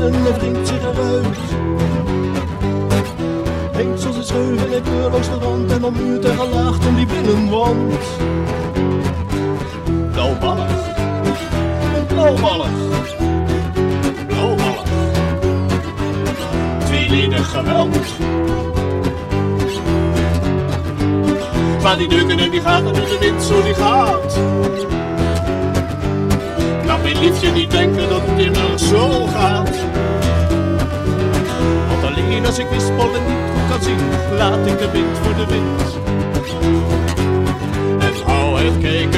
en er wringt zich eruit. Hengt zoals een scheur in hij beurt rand en dan muurt er gelaagd om die binnenwand. Blauwballig, blauwballig, blauwballig. Tweeledig geweld. Maar die deuken en die gaten en de wind zo die gaat. Liefje niet denken dat het immer zo gaat. Want alleen als ik wispelen niet goed kan zien, laat ik de wind voor de wind. En hou het kijken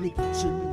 zien, ja. Blue,